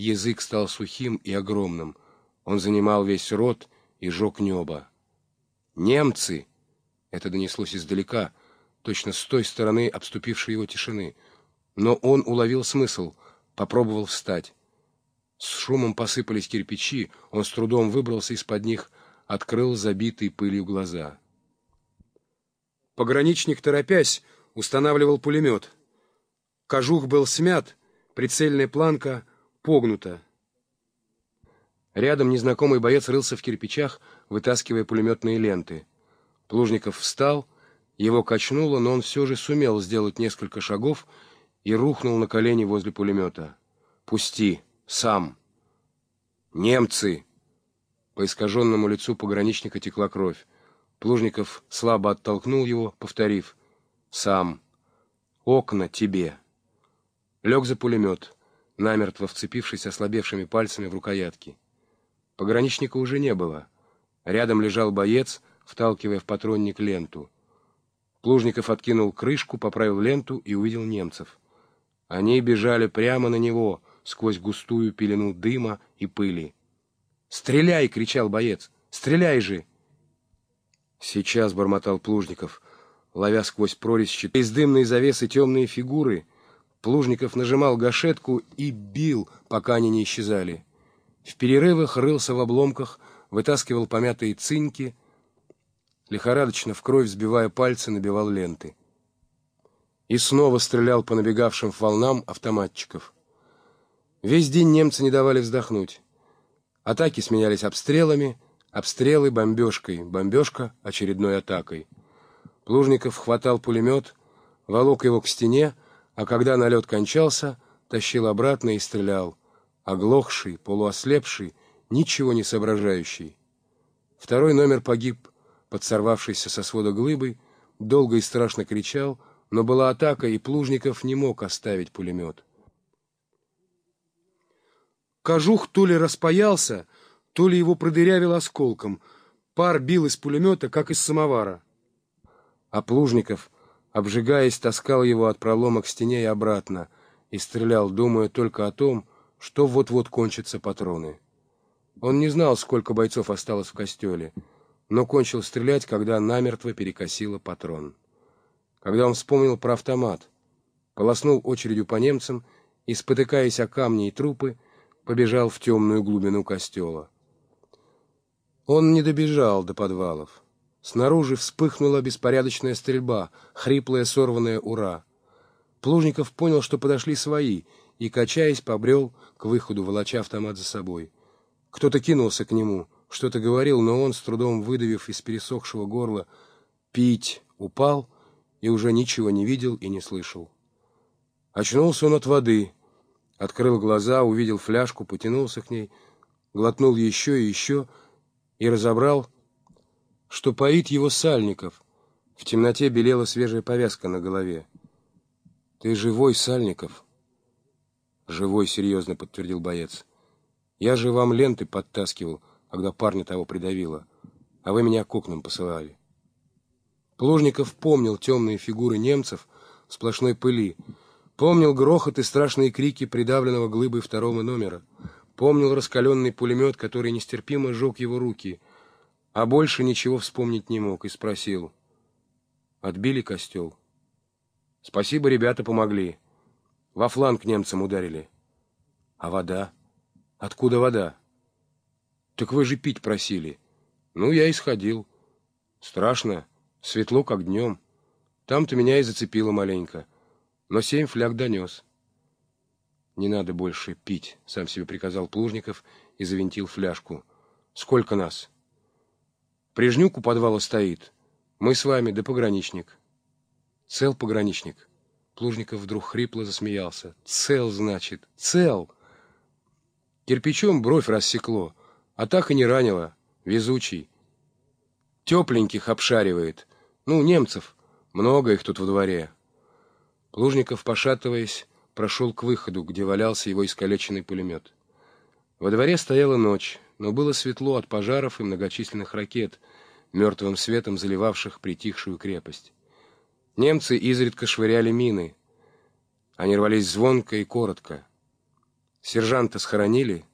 язык стал сухим и огромным. Он занимал весь рот и жег небо. «Немцы!» — это донеслось издалека, точно с той стороны обступившей его тишины. Но он уловил смысл, попробовал встать. С шумом посыпались кирпичи, он с трудом выбрался из-под них, открыл забитые пылью глаза. Пограничник, торопясь, устанавливал пулемет. Кожух был смят, прицельная планка погнута. Рядом незнакомый боец рылся в кирпичах, вытаскивая пулеметные ленты. Плужников встал, его качнуло, но он все же сумел сделать несколько шагов и рухнул на колени возле пулемета. «Пусти! Сам!» «Немцы!» По искаженному лицу пограничника текла кровь. Плужников слабо оттолкнул его, повторив «Сам! Окна тебе!» Лег за пулемет, намертво вцепившись ослабевшими пальцами в рукоятки. Пограничника уже не было. Рядом лежал боец, вталкивая в патронник ленту. Плужников откинул крышку, поправил ленту и увидел немцев. Они бежали прямо на него, сквозь густую пелену дыма и пыли. «Стреляй!» — кричал боец. «Стреляй же!» Сейчас бормотал Плужников, ловя сквозь прорезь щита из дымной завесы темные фигуры. Плужников нажимал гашетку и бил, пока они не исчезали. В перерывах рылся в обломках, вытаскивал помятые цинки, лихорадочно в кровь сбивая пальцы, набивал ленты. И снова стрелял по набегавшим волнам автоматчиков. Весь день немцы не давали вздохнуть. Атаки сменялись обстрелами, обстрелы бомбежкой, бомбежка очередной атакой. Плужников хватал пулемет, волок его к стене, а когда налет кончался, тащил обратно и стрелял оглохший, полуослепший, ничего не соображающий. Второй номер погиб, подсорвавшийся со свода глыбой, долго и страшно кричал, но была атака, и Плужников не мог оставить пулемет. Кожух то ли распаялся, то ли его продырявил осколком. Пар бил из пулемета, как из самовара. А Плужников, обжигаясь, таскал его от пролома к стене и обратно, и стрелял, думая только о том, что вот-вот кончатся патроны. Он не знал, сколько бойцов осталось в костеле, но кончил стрелять, когда намертво перекосило патрон. Когда он вспомнил про автомат, полоснул очередью по немцам и, спотыкаясь о камни и трупы, побежал в темную глубину костела. Он не добежал до подвалов. Снаружи вспыхнула беспорядочная стрельба, хриплая сорванная «Ура!». Плужников понял, что подошли свои — и, качаясь, побрел к выходу, волоча автомат за собой. Кто-то кинулся к нему, что-то говорил, но он, с трудом выдавив из пересохшего горла «пить», упал и уже ничего не видел и не слышал. Очнулся он от воды, открыл глаза, увидел фляжку, потянулся к ней, глотнул еще и еще и разобрал, что поит его Сальников. В темноте белела свежая повязка на голове. «Ты живой, Сальников?» «Живой, серьезно», — подтвердил боец. «Я же вам ленты подтаскивал, когда парня того придавило, а вы меня к окнам посылали». Плужников помнил темные фигуры немцев в сплошной пыли, помнил грохот и страшные крики придавленного глыбой второго номера, помнил раскаленный пулемет, который нестерпимо сжег его руки, а больше ничего вспомнить не мог, и спросил. «Отбили костел?» «Спасибо, ребята помогли». Во фланг немцам ударили. А вода? Откуда вода? Так вы же пить просили. Ну, я и сходил. Страшно. Светло, как днем. Там-то меня и зацепило маленько. Но семь фляг донес. Не надо больше пить, сам себе приказал Плужников и завинтил фляжку. Сколько нас? Прижнюк у подвала стоит. Мы с вами, да пограничник. Цел пограничник. Плужников вдруг хрипло засмеялся. «Цел, значит, цел!» Кирпичом бровь рассекло, а так и не ранило. Везучий. Тепленьких обшаривает. Ну, немцев. Много их тут во дворе. Плужников, пошатываясь, прошел к выходу, где валялся его искалеченный пулемет. Во дворе стояла ночь, но было светло от пожаров и многочисленных ракет, мертвым светом заливавших притихшую крепость. Немцы изредка швыряли мины. Они рвались звонко и коротко. Сержанта схоронили?